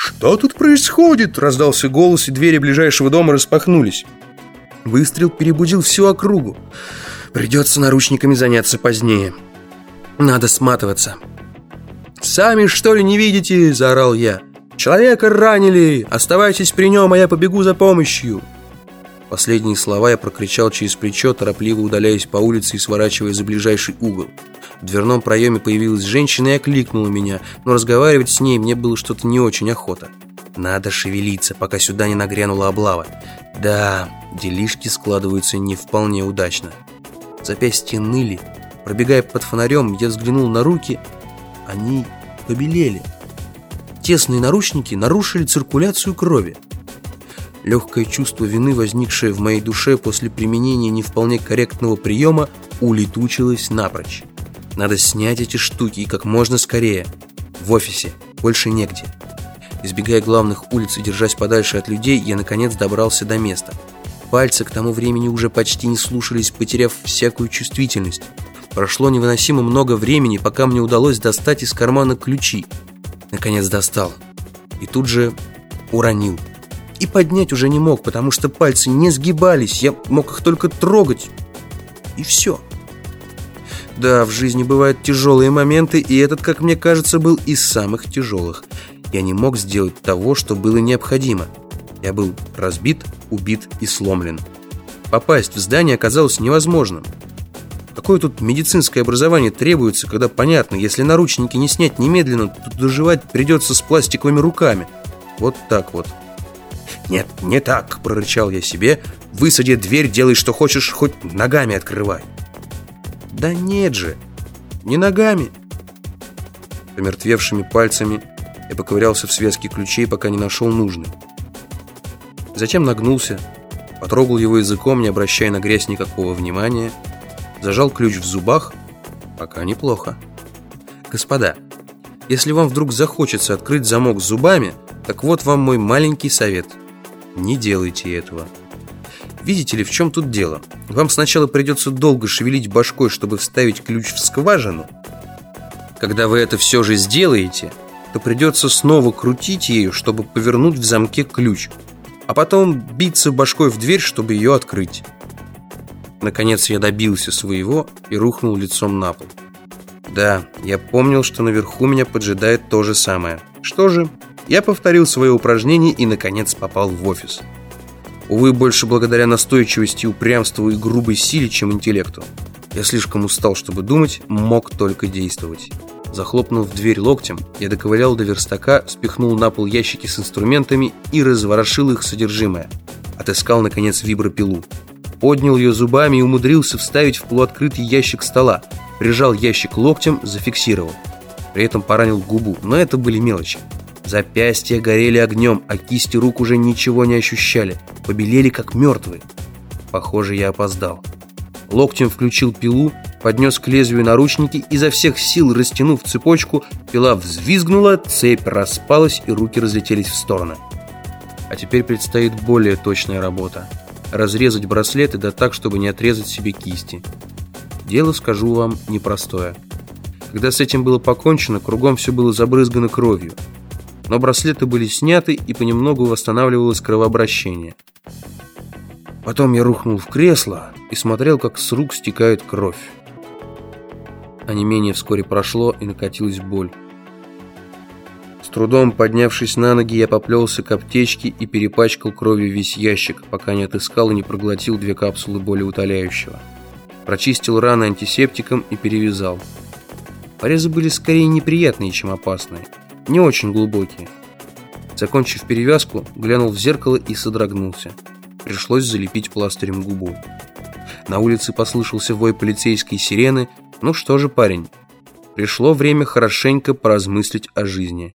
«Что тут происходит?» – раздался голос, и двери ближайшего дома распахнулись. Выстрел перебудил всю округу. Придется наручниками заняться позднее. Надо сматываться. «Сами, что ли, не видите?» – заорал я. «Человека ранили! Оставайтесь при нем, а я побегу за помощью!» Последние слова я прокричал через плечо, торопливо удаляясь по улице и сворачивая за ближайший угол. В дверном проеме появилась женщина и окликнула меня, но разговаривать с ней мне было что-то не очень охота. Надо шевелиться, пока сюда не нагрянула облава. Да, делишки складываются не вполне удачно. Запястья ныли. Пробегая под фонарем, я взглянул на руки. Они побелели. Тесные наручники нарушили циркуляцию крови. Легкое чувство вины, возникшее в моей душе после применения не вполне корректного приема, улетучилось напрочь. Надо снять эти штуки и как можно скорее. В офисе. Больше негде. Избегая главных улиц и держась подальше от людей, я наконец добрался до места. Пальцы к тому времени уже почти не слушались, потеряв всякую чувствительность. Прошло невыносимо много времени, пока мне удалось достать из кармана ключи. Наконец достал. И тут же уронил. И поднять уже не мог, потому что пальцы не сгибались, я мог их только трогать. И все. Да, в жизни бывают тяжелые моменты, и этот, как мне кажется, был из самых тяжелых. Я не мог сделать того, что было необходимо. Я был разбит, убит и сломлен. Попасть в здание оказалось невозможным. Какое тут медицинское образование требуется, когда понятно, если наручники не снять немедленно, то доживать придется с пластиковыми руками. Вот так вот. «Нет, не так!» – прорычал я себе. «Высади дверь, делай что хочешь, хоть ногами открывай!» «Да нет же! Не ногами!» Помертвевшими пальцами я поковырялся в связке ключей, пока не нашел нужный. Затем нагнулся, потрогал его языком, не обращая на грязь никакого внимания, зажал ключ в зубах, пока неплохо. «Господа, если вам вдруг захочется открыть замок зубами, так вот вам мой маленький совет – не делайте этого. Видите ли, в чем тут дело? Вам сначала придется долго шевелить башкой, чтобы вставить ключ в скважину. Когда вы это все же сделаете, то придется снова крутить ею, чтобы повернуть в замке ключ, а потом биться башкой в дверь, чтобы ее открыть. Наконец я добился своего и рухнул лицом на пол. Да, я помнил, что наверху меня поджидает то же самое. Что же, я повторил свое упражнение и, наконец, попал в офис. Увы, больше благодаря настойчивости, упрямству и грубой силе, чем интеллекту. Я слишком устал, чтобы думать, мог только действовать. Захлопнув дверь локтем, я доковылял до верстака, спихнул на пол ящики с инструментами и разворошил их содержимое. Отыскал, наконец, вибропилу. Поднял ее зубами и умудрился вставить в полуоткрытый ящик стола. Прижал ящик локтем, зафиксировал. При этом поранил губу, но это были мелочи. Запястья горели огнем, а кисти рук уже ничего не ощущали. Побелели, как мертвые. Похоже, я опоздал. Локтем включил пилу, поднес к лезвию наручники, изо всех сил растянув цепочку, пила взвизгнула, цепь распалась и руки разлетелись в стороны. А теперь предстоит более точная работа. Разрезать браслеты, да так, чтобы не отрезать себе кисти. Дело, скажу вам, непростое. Когда с этим было покончено, кругом все было забрызгано кровью но браслеты были сняты и понемногу восстанавливалось кровообращение. Потом я рухнул в кресло и смотрел, как с рук стекает кровь. А не менее вскоре прошло и накатилась боль. С трудом поднявшись на ноги, я поплелся к аптечке и перепачкал кровью весь ящик, пока не отыскал и не проглотил две капсулы болеутоляющего. Прочистил раны антисептиком и перевязал. Порезы были скорее неприятные, чем опасные не очень глубокие. Закончив перевязку, глянул в зеркало и содрогнулся. Пришлось залепить пластырем губу. На улице послышался вой полицейской сирены. Ну что же, парень, пришло время хорошенько поразмыслить о жизни.